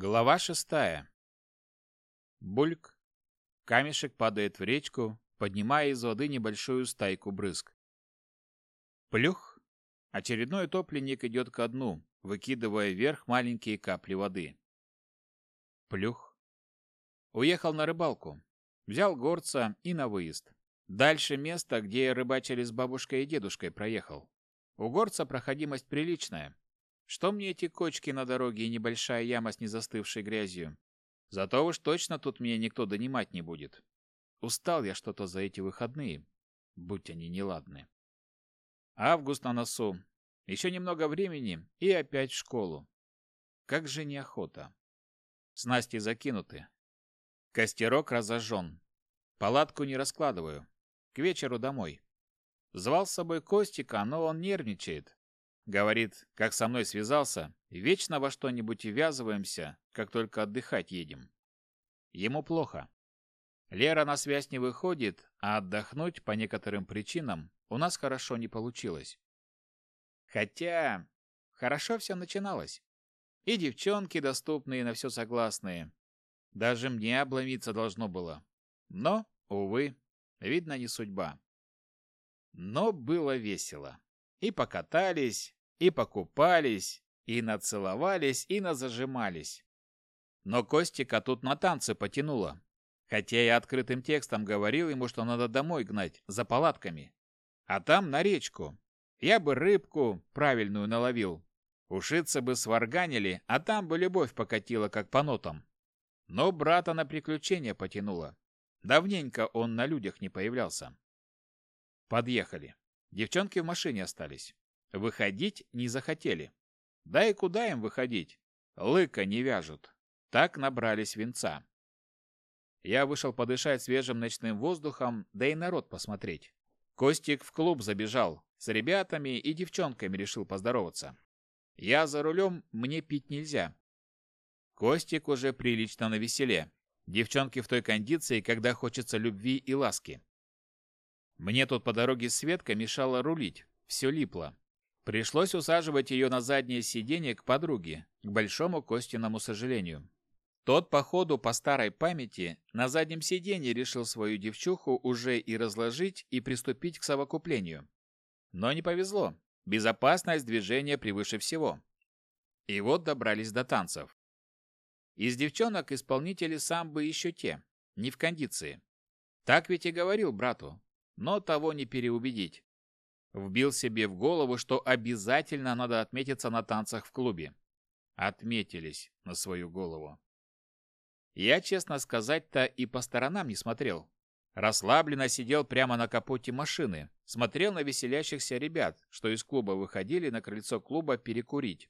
Глава шестая. Бульк. Камешек падает в речку, поднимая из воды небольшую стайку брызг. Плюх. Очередной топливник идет ко дну, выкидывая вверх маленькие капли воды. Плюх. Уехал на рыбалку. Взял горца и на выезд. Дальше место, где рыбачили с бабушкой и дедушкой, проехал. У горца проходимость приличная, что мне эти кочки на дороге и небольшая яма с незастывшей грязью? Зато уж точно тут меня никто донимать не будет. Устал я что-то за эти выходные, будь они неладны. Август на носу. Еще немного времени и опять в школу. Как же неохота. Снасти закинуты. Костерок разожжен. Палатку не раскладываю. К вечеру домой. Звал с собой Костика, но он нервничает. Говорит, как со мной связался, вечно во что-нибудь и ввязываемся, как только отдыхать едем. Ему плохо. Лера на связь не выходит, а отдохнуть по некоторым причинам у нас хорошо не получилось. Хотя хорошо все начиналось. И девчонки доступные на все согласные. Даже мне обломиться должно было. Но, увы, видно не судьба. Но было весело. И покатались, и покупались, и нацеловались, и назажимались. Но Костика тут на танцы потянуло. Хотя я открытым текстом говорил ему, что надо домой гнать, за палатками. А там на речку. Я бы рыбку правильную наловил. ушиться бы сварганили, а там бы любовь покатила, как по нотам. Но брата на приключения потянуло. Давненько он на людях не появлялся. Подъехали. Девчонки в машине остались. Выходить не захотели. Да и куда им выходить? Лыка не вяжут. Так набрались венца. Я вышел подышать свежим ночным воздухом, да и народ посмотреть. Костик в клуб забежал, с ребятами и девчонками решил поздороваться. Я за рулем, мне пить нельзя. Костик уже прилично навеселе. Девчонки в той кондиции, когда хочется любви и ласки. Мне тут по дороге Светка мешала рулить, все липло. Пришлось усаживать ее на заднее сиденье к подруге, к большому Костиному сожалению. Тот, походу, по старой памяти, на заднем сиденье решил свою девчуху уже и разложить, и приступить к совокуплению. Но не повезло. Безопасность движения превыше всего. И вот добрались до танцев. Из девчонок исполнители самбы еще те, не в кондиции. Так ведь и говорил брату, но того не переубедить вбил себе в голову, что обязательно надо отметиться на танцах в клубе. Отметились на свою голову. Я, честно сказать-то, и по сторонам не смотрел. Расслабленно сидел прямо на капоте машины, смотрел на веселящихся ребят, что из клуба выходили на крыльцо клуба перекурить.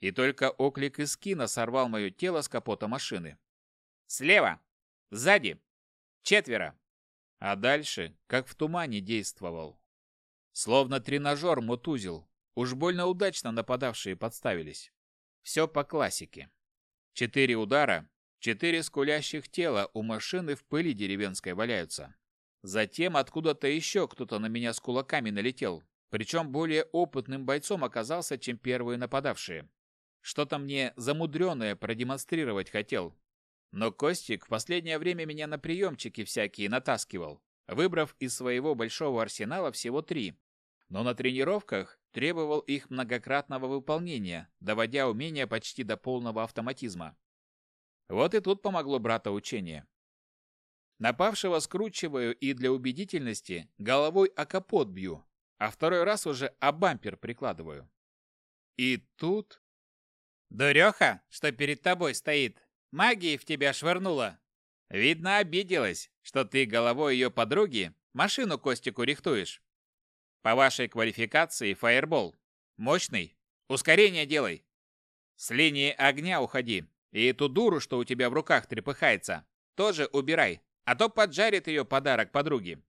И только оклик из кино сорвал мое тело с капота машины. «Слева! Сзади! Четверо!» А дальше, как в тумане, действовал. Словно тренажер мутузил. Уж больно удачно нападавшие подставились. Все по классике. Четыре удара, четыре скулящих тела у машины в пыли деревенской валяются. Затем откуда-то еще кто-то на меня с кулаками налетел. Причем более опытным бойцом оказался, чем первые нападавшие. Что-то мне замудренное продемонстрировать хотел. Но Костик в последнее время меня на приемчики всякие натаскивал, выбрав из своего большого арсенала всего три, но на тренировках требовал их многократного выполнения, доводя умения почти до полного автоматизма. Вот и тут помогло брата учение. Напавшего скручиваю и для убедительности головой о капот бью, а второй раз уже о бампер прикладываю. И тут... «Дуреха, что перед тобой стоит, магии в тебя швырнула!» «Видно, обиделась, что ты головой ее подруги машину Костику рихтуешь». По вашей квалификации фаербол. Мощный. Ускорение делай. С линии огня уходи. И эту дуру, что у тебя в руках трепыхается, тоже убирай, а то поджарит ее подарок подруге.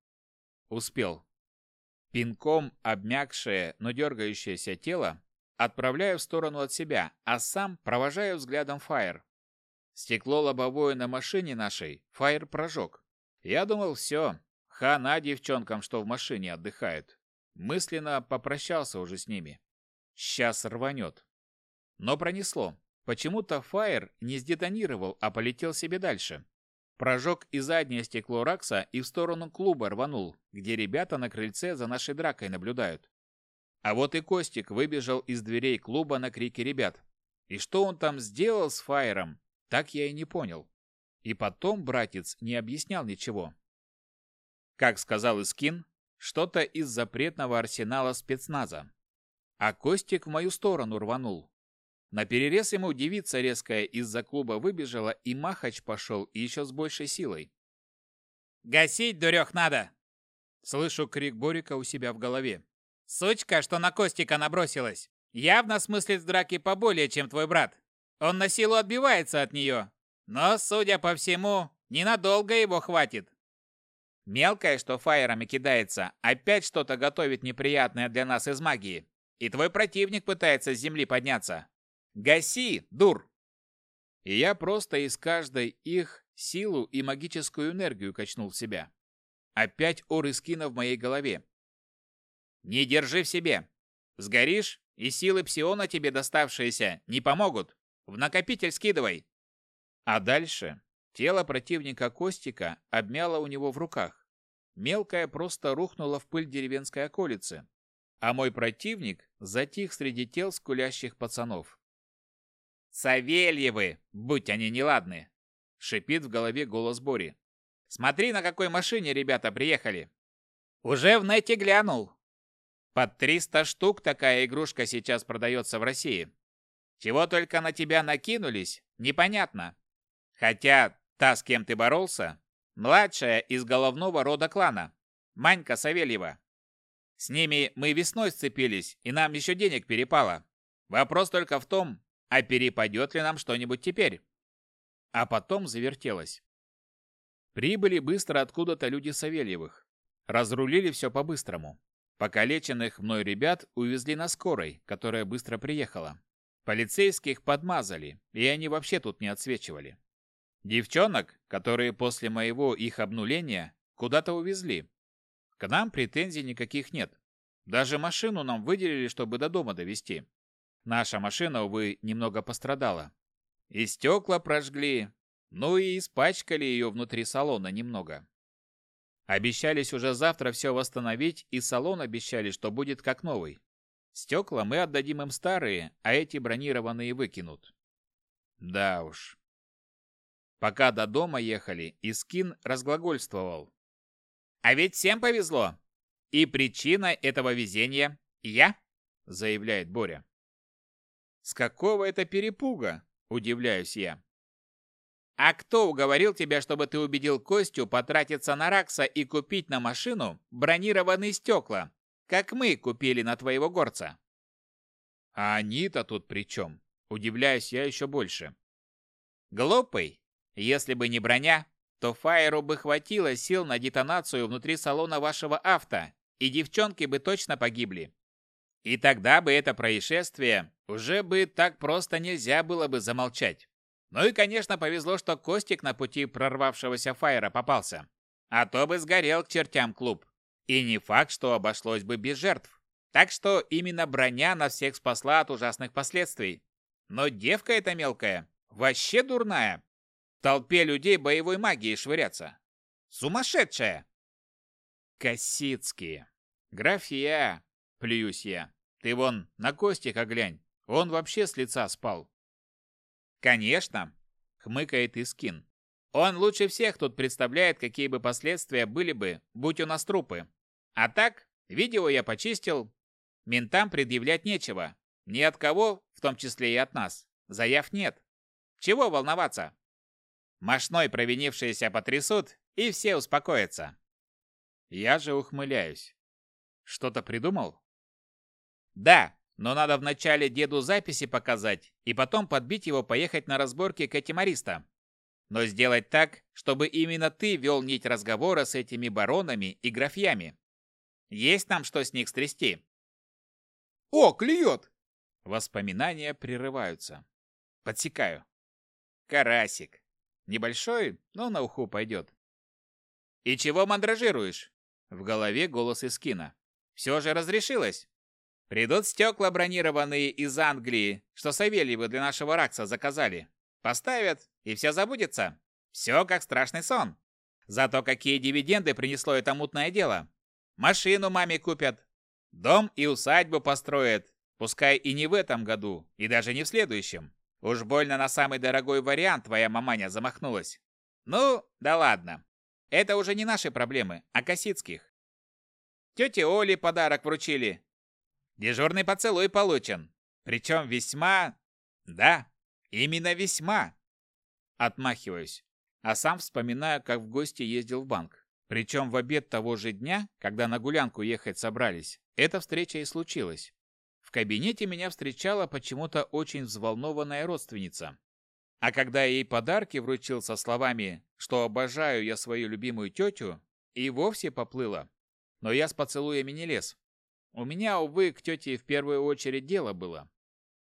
Успел. Пинком обмякшее, но дергающееся тело отправляю в сторону от себя, а сам провожаю взглядом Фаер. Стекло лобовое на машине нашей Фаер прожег. Я думал, все, хана девчонкам, что в машине отдыхают мысленно попрощался уже с ними. Сейчас рванет. Но пронесло. Почему-то Фаер не сдетонировал, а полетел себе дальше. Прожег и заднее стекло Ракса и в сторону клуба рванул, где ребята на крыльце за нашей дракой наблюдают. А вот и Костик выбежал из дверей клуба на крики ребят. И что он там сделал с Фаером, так я и не понял. И потом братец не объяснял ничего. Как сказал Искин, что-то из запретного арсенала спецназа. А Костик в мою сторону рванул. На перерез ему девица резкая из-за клуба выбежала, и Махач пошел еще с большей силой. «Гасить, дурех, надо!» Слышу крик Борика у себя в голове. «Сучка, что на Костика набросилась! Явно смыслит в драке поболее, чем твой брат. Он на силу отбивается от нее. Но, судя по всему, ненадолго его хватит. Мелкое, что файерами кидается, опять что-то готовит неприятное для нас из магии. И твой противник пытается с земли подняться. Гаси, дур!» И я просто из каждой их силу и магическую энергию качнул в себя. Опять ор Искина в моей голове. «Не держи в себе. Сгоришь, и силы псиона тебе доставшиеся не помогут. В накопитель скидывай». А дальше Тело противника Костика обмяло у него в руках. Мелкая просто рухнула в пыль деревенской околицы, а мой противник затих среди тел скулящих пацанов. «Савельевы, будь они неладны!» — шипит в голове голос Бори. «Смотри, на какой машине ребята приехали!» «Уже в нете глянул!» «Под 300 штук такая игрушка сейчас продается в России. Чего только на тебя накинулись, непонятно. Хотя Та, с кем ты боролся, младшая из головного рода клана, Манька Савельева. С ними мы весной сцепились, и нам еще денег перепало. Вопрос только в том, а перепадет ли нам что-нибудь теперь?» А потом завертелось. Прибыли быстро откуда-то люди Савельевых. Разрулили все по-быстрому. Покалеченных мной ребят увезли на скорой, которая быстро приехала. Полицейских подмазали, и они вообще тут не отсвечивали. Девчонок, которые после моего их обнуления куда-то увезли. К нам претензий никаких нет. Даже машину нам выделили, чтобы до дома довести. Наша машина, увы, немного пострадала. И стекла прожгли, ну и испачкали ее внутри салона немного. Обещались уже завтра все восстановить, и салон обещали, что будет как новый. Стекла мы отдадим им старые, а эти бронированные выкинут. Да уж, Пока до дома ехали, Искин разглагольствовал. «А ведь всем повезло! И причина этого везения я!» – заявляет Боря. «С какого это перепуга?» – удивляюсь я. «А кто уговорил тебя, чтобы ты убедил Костю потратиться на Ракса и купить на машину бронированные стекла, как мы купили на твоего горца?» «А они-то тут при чем?» – удивляюсь я еще больше. «Глупый, если бы не броня, то файеру бы хватило сил на детонацию внутри салона вашего авто, и девчонки бы точно погибли. И тогда бы это происшествие уже бы так просто нельзя было бы замолчать. Ну и, конечно, повезло, что Костик на пути прорвавшегося файера попался. А то бы сгорел к чертям клуб. И не факт, что обошлось бы без жертв. Так что именно броня нас всех спасла от ужасных последствий. Но девка эта мелкая, вообще дурная, толпе людей боевой магии швыряться. Сумасшедшая!» «Косицкие! Графья!» — плююсь я. «Ты вон на Костика глянь, он вообще с лица спал». «Конечно!» — хмыкает Искин. «Он лучше всех тут представляет, какие бы последствия были бы, будь у нас трупы. А так, видео я почистил, ментам предъявлять нечего. Ни от кого, в том числе и от нас. Заяв нет. Чего волноваться?» Мошной провинившиеся потрясут, и все успокоятся. Я же ухмыляюсь. Что-то придумал? Да, но надо вначале деду записи показать и потом подбить его поехать на разборки к этим аристам. Но сделать так, чтобы именно ты вел нить разговора с этими баронами и графьями. Есть нам что с них стрясти. О, клюет! Воспоминания прерываются. Подсекаю. Карасик. Небольшой, но на уху пойдет. «И чего мандражируешь?» В голове голос из кино. «Все же разрешилось. Придут стекла бронированные из Англии, что Савельевы для нашего Ракса заказали. Поставят, и все забудется. Все как страшный сон. Зато какие дивиденды принесло это мутное дело. Машину маме купят, дом и усадьбу построят, пускай и не в этом году, и даже не в следующем. Уж больно на самый дорогой вариант твоя маманя замахнулась. Ну, да ладно. Это уже не наши проблемы, а Косицких. Тете Оле подарок вручили. Дежурный поцелуй получен. Причем весьма... Да, именно весьма. Отмахиваюсь. А сам вспоминаю, как в гости ездил в банк. Причем в обед того же дня, когда на гулянку ехать собрались, эта встреча и случилась. В кабинете меня встречала почему-то очень взволнованная родственница. А когда я ей подарки вручил со словами, что обожаю я свою любимую тетю, и вовсе поплыла. Но я с поцелуями не лез. У меня, увы, к тете в первую очередь дело было.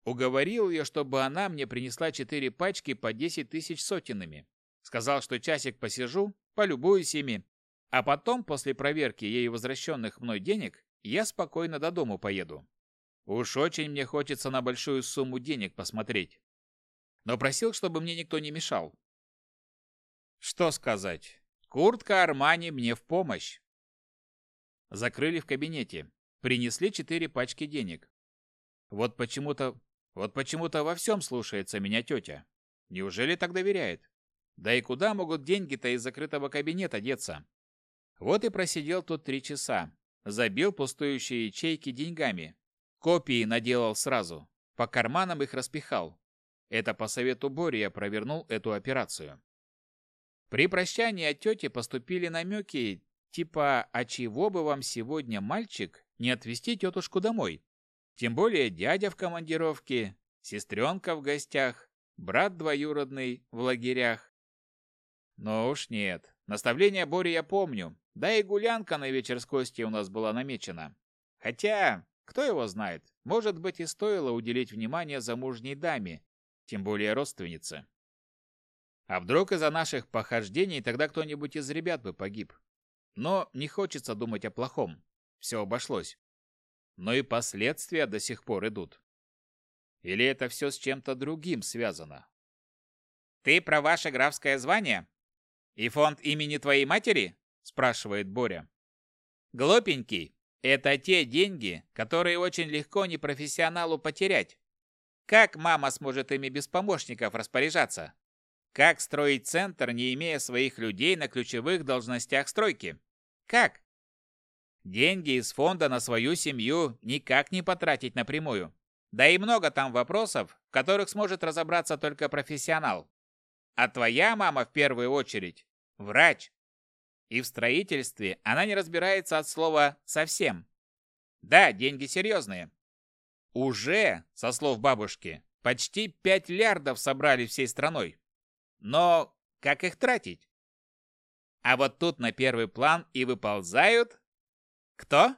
Уговорил ее, чтобы она мне принесла четыре пачки по десять тысяч сотенными. Сказал, что часик посижу, полюбуюсь ими. А потом, после проверки ей возвращенных мной денег, я спокойно до дому поеду. Уж очень мне хочется на большую сумму денег посмотреть. Но просил, чтобы мне никто не мешал. Что сказать? Куртка Армани мне в помощь. Закрыли в кабинете. Принесли четыре пачки денег. Вот почему-то... Вот почему-то во всем слушается меня тетя. Неужели так доверяет? Да и куда могут деньги-то из закрытого кабинета деться? Вот и просидел тут три часа. Забил пустующие ячейки деньгами, Копии наделал сразу. По карманам их распихал. Это по совету Бори я провернул эту операцию. При прощании от тети поступили намеки, типа «А чего бы вам сегодня, мальчик, не отвезти тетушку домой?» Тем более дядя в командировке, сестренка в гостях, брат двоюродный в лагерях. Но уж нет, наставление Бори я помню, да и гулянка на вечер с Костей у нас была намечена. Хотя, кто его знает? Может быть, и стоило уделить внимание замужней даме, тем более родственнице. А вдруг из-за наших похождений тогда кто-нибудь из ребят бы погиб? Но не хочется думать о плохом. Все обошлось. Но и последствия до сих пор идут. Или это все с чем-то другим связано? «Ты про ваше графское звание? И фонд имени твоей матери?» – спрашивает Боря. «Глупенький, это те деньги, которые очень легко непрофессионалу потерять. Как мама сможет ими без помощников распоряжаться? Как строить центр, не имея своих людей на ключевых должностях стройки? Как? Деньги из фонда на свою семью никак не потратить напрямую. Да и много там вопросов, в которых сможет разобраться только профессионал. А твоя мама в первую очередь – врач, и в строительстве она не разбирается от слова «совсем». Да, деньги серьезные. Уже, со слов бабушки, почти пять лярдов собрали всей страной. Но как их тратить? А вот тут на первый план и выползают... Кто?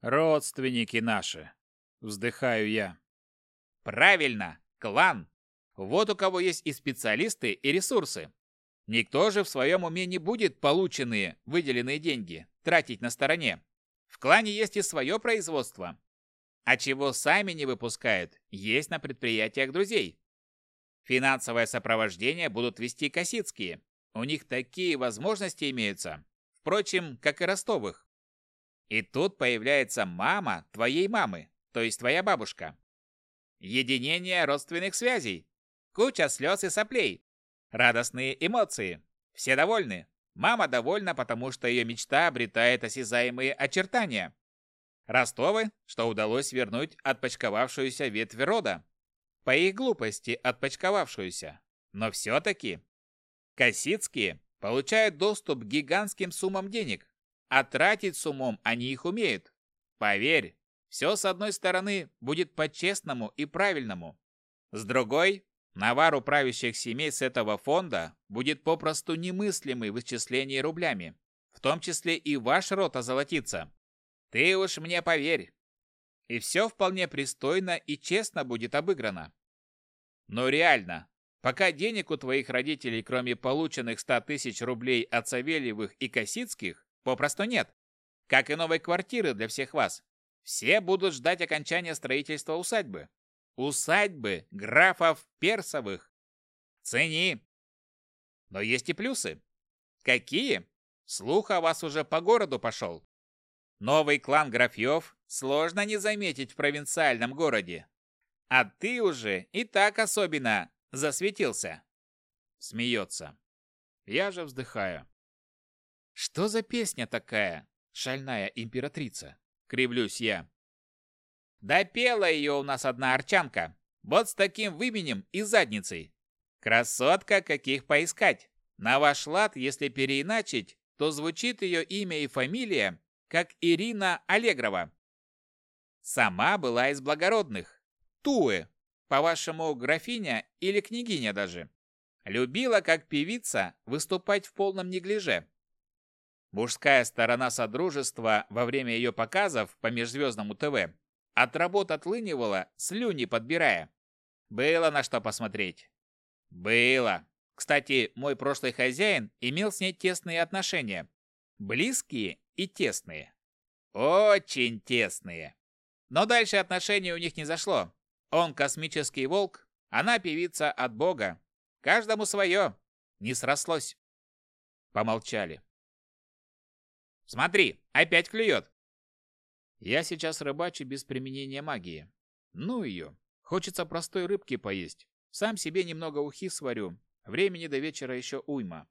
Родственники наши, вздыхаю я. Правильно, клан. Вот у кого есть и специалисты, и ресурсы. Никто же в своем уме не будет полученные выделенные деньги тратить на стороне. В клане есть и свое производство. А чего сами не выпускают, есть на предприятиях друзей. Финансовое сопровождение будут вести Косицкие. У них такие возможности имеются. Впрочем, как и Ростовых. И тут появляется мама твоей мамы, то есть твоя бабушка. Единение родственных связей. Куча слез и соплей радостные эмоции. Все довольны. Мама довольна, потому что ее мечта обретает осязаемые очертания. Ростовы, что удалось вернуть отпочковавшуюся ветвь рода. По их глупости отпочковавшуюся. Но все-таки. Косицкие получают доступ к гигантским суммам денег. А тратить с умом они их умеют. Поверь, все с одной стороны будет по-честному и правильному. С другой Навару правящих семей с этого фонда будет попросту немыслимый вычисление рублями. В том числе и ваш рот озолотится. Ты уж мне поверь. И все вполне пристойно и честно будет обыграно. Но реально, пока денег у твоих родителей, кроме полученных 100 тысяч рублей от Савельевых и Косицких, попросту нет. Как и новой квартиры для всех вас. Все будут ждать окончания строительства усадьбы усадьбы графов Персовых. Цени. Но есть и плюсы. Какие? Слух о вас уже по городу пошел. Новый клан графьев сложно не заметить в провинциальном городе. А ты уже и так особенно засветился. Смеется. Я же вздыхаю. Что за песня такая, шальная императрица? Кривлюсь я. Допела ее у нас одна арчанка. Вот с таким выменем и задницей. Красотка, каких поискать. На ваш лад, если переиначить, то звучит ее имя и фамилия, как Ирина Аллегрова. Сама была из благородных. Туы, по-вашему, графиня или княгиня даже. Любила, как певица, выступать в полном неглиже. Мужская сторона Содружества во время ее показов по межзвездному ТВ от работ отлынивала, слюни подбирая. Было на что посмотреть. Было. Кстати, мой прошлый хозяин имел с ней тесные отношения. Близкие и тесные. Очень тесные. Но дальше отношения у них не зашло. Он космический волк, она певица от бога. Каждому свое. Не срослось. Помолчали. Смотри, опять клюет. Я сейчас рыбачу без применения магии. Ну ее. Хочется простой рыбки поесть. Сам себе немного ухи сварю. Времени до вечера еще уйма.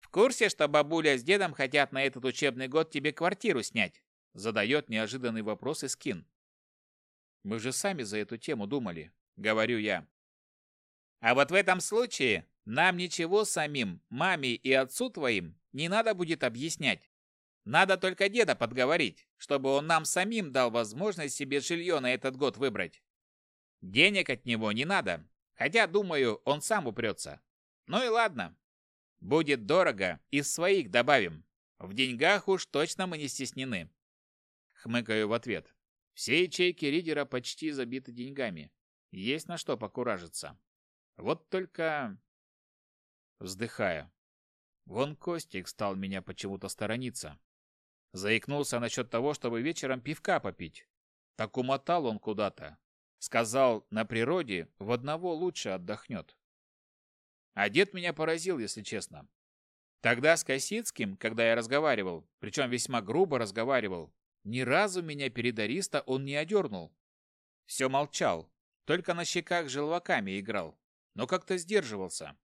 В курсе, что бабуля с дедом хотят на этот учебный год тебе квартиру снять? Задает неожиданный вопрос Искин. Мы же сами за эту тему думали, говорю я. А вот в этом случае нам ничего самим, маме и отцу твоим, не надо будет объяснять. Надо только деда подговорить, чтобы он нам самим дал возможность себе жилье на этот год выбрать. Денег от него не надо, хотя, думаю, он сам упрется. Ну и ладно. Будет дорого, из своих добавим. В деньгах уж точно мы не стеснены. Хмыкаю в ответ. Все ячейки ридера почти забиты деньгами. Есть на что покуражиться. Вот только... Вздыхаю. Вон Костик стал меня почему-то сторониться. Заикнулся насчет того, чтобы вечером пивка попить. Так умотал он куда-то. Сказал, на природе в одного лучше отдохнет. А дед меня поразил, если честно. Тогда с Косицким, когда я разговаривал, причем весьма грубо разговаривал, ни разу меня перед Ариста он не одернул. Все молчал, только на щеках желваками играл, но как-то сдерживался.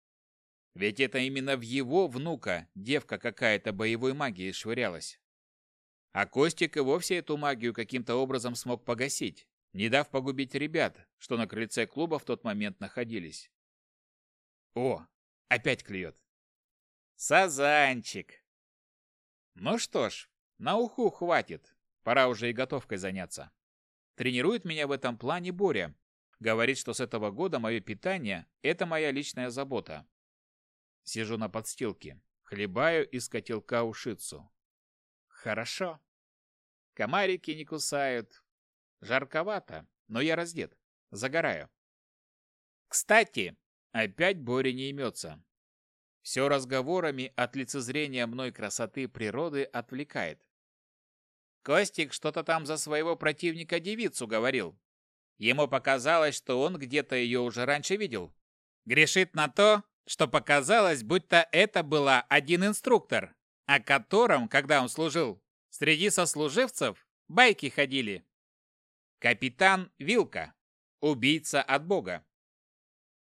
Ведь это именно в его внука девка какая-то боевой магией швырялась. А Костик и вовсе эту магию каким-то образом смог погасить, не дав погубить ребят, что на крыльце клуба в тот момент находились. О, опять клюет. Сазанчик. Ну что ж, на уху хватит. Пора уже и готовкой заняться. Тренирует меня в этом плане Боря. Говорит, что с этого года мое питание – это моя личная забота. Сижу на подстилке, хлебаю из котелка ушицу, Хорошо. Комарики не кусают. Жарковато, но я раздет. Загораю. Кстати, опять Боря не имется. Все разговорами от лицезрения мной красоты природы отвлекает. Костик что-то там за своего противника девицу говорил. Ему показалось, что он где-то ее уже раньше видел. Грешит на то, что показалось, будто это была один инструктор, а о котором, когда он служил, среди сослуживцев байки ходили. Капитан Вилка. Убийца от Бога.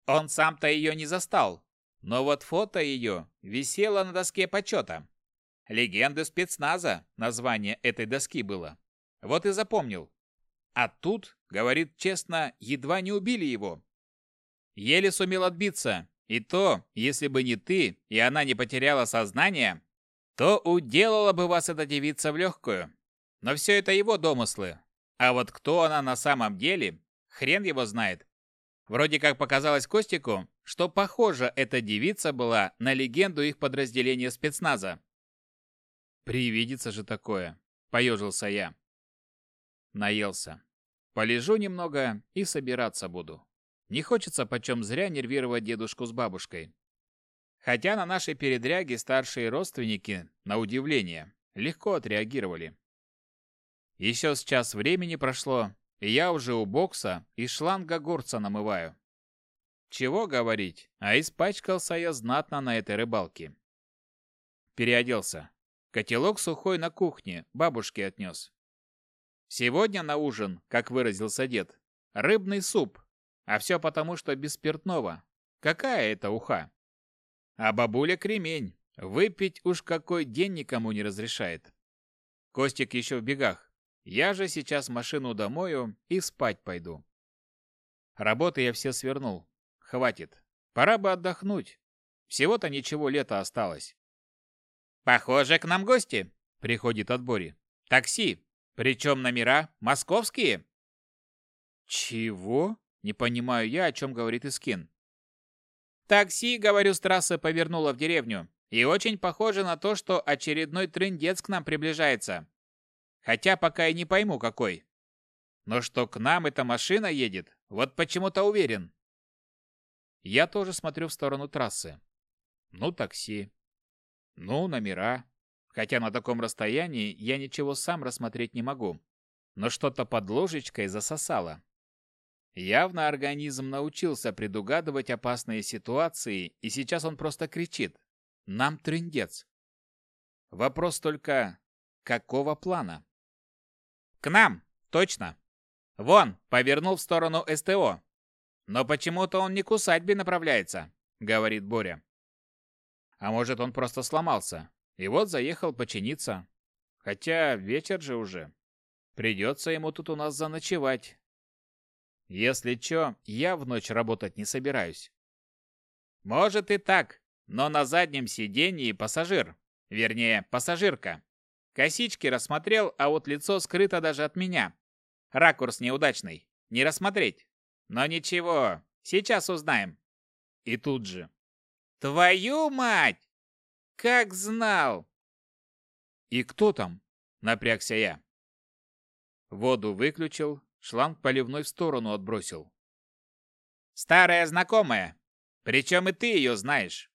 Он сам-то ее не застал, но вот фото ее висело на доске почета. Легенды спецназа название этой доски было. Вот и запомнил. А тут, говорит честно, едва не убили его. Еле сумел отбиться. И то, если бы не ты, и она не потеряла сознание, то уделала бы вас эта девица в легкую. Но все это его домыслы. А вот кто она на самом деле, хрен его знает. Вроде как показалось Костику, что похожа эта девица была на легенду их подразделения спецназа. «Привидится же такое», — поежился я. Наелся. Полежу немного и собираться буду. Не хочется почем зря нервировать дедушку с бабушкой. Хотя на нашей передряге старшие родственники, на удивление, легко отреагировали. Еще с час времени прошло, и я уже у бокса и шланга горца намываю. Чего говорить, а испачкался я знатно на этой рыбалке. Переоделся. Котелок сухой на кухне, бабушке отнес. Сегодня на ужин, как выразился дед, рыбный суп. А все потому, что без спиртного. Какая это уха? А бабуля кремень. Выпить уж какой день никому не разрешает. Костик еще в бегах. Я же сейчас машину домою и спать пойду. Работы я все свернул. Хватит. Пора бы отдохнуть. Всего-то ничего лета осталось. Похоже, к нам гости. Приходит от Бори. Такси. Причем номера московские. Чего? Не понимаю я, о чем говорит Искин. Такси, говорю, с трассы повернуло в деревню. И очень похоже на то, что очередной трындец к нам приближается. Хотя пока я не пойму, какой. Но что к нам эта машина едет, вот почему-то уверен. Я тоже смотрю в сторону трассы. Ну, такси. Ну, номера. Хотя на таком расстоянии я ничего сам рассмотреть не могу. Но что-то под ложечкой засосало. Явно организм научился предугадывать опасные ситуации, и сейчас он просто кричит «Нам трындец!». Вопрос только, какого плана? «К нам! Точно! Вон, повернул в сторону СТО! Но почему-то он не к усадьбе направляется!» — говорит Боря. «А может, он просто сломался, и вот заехал починиться. Хотя вечер же уже. Придется ему тут у нас заночевать, если чё, я в ночь работать не собираюсь. Может и так, но на заднем сиденье пассажир. Вернее, пассажирка. Косички рассмотрел, а вот лицо скрыто даже от меня. Ракурс неудачный. Не рассмотреть. Но ничего, сейчас узнаем. И тут же. Твою мать! Как знал! И кто там? Напрягся я. Воду выключил, шланг поливной в сторону отбросил. «Старая знакомая. Причем и ты ее знаешь.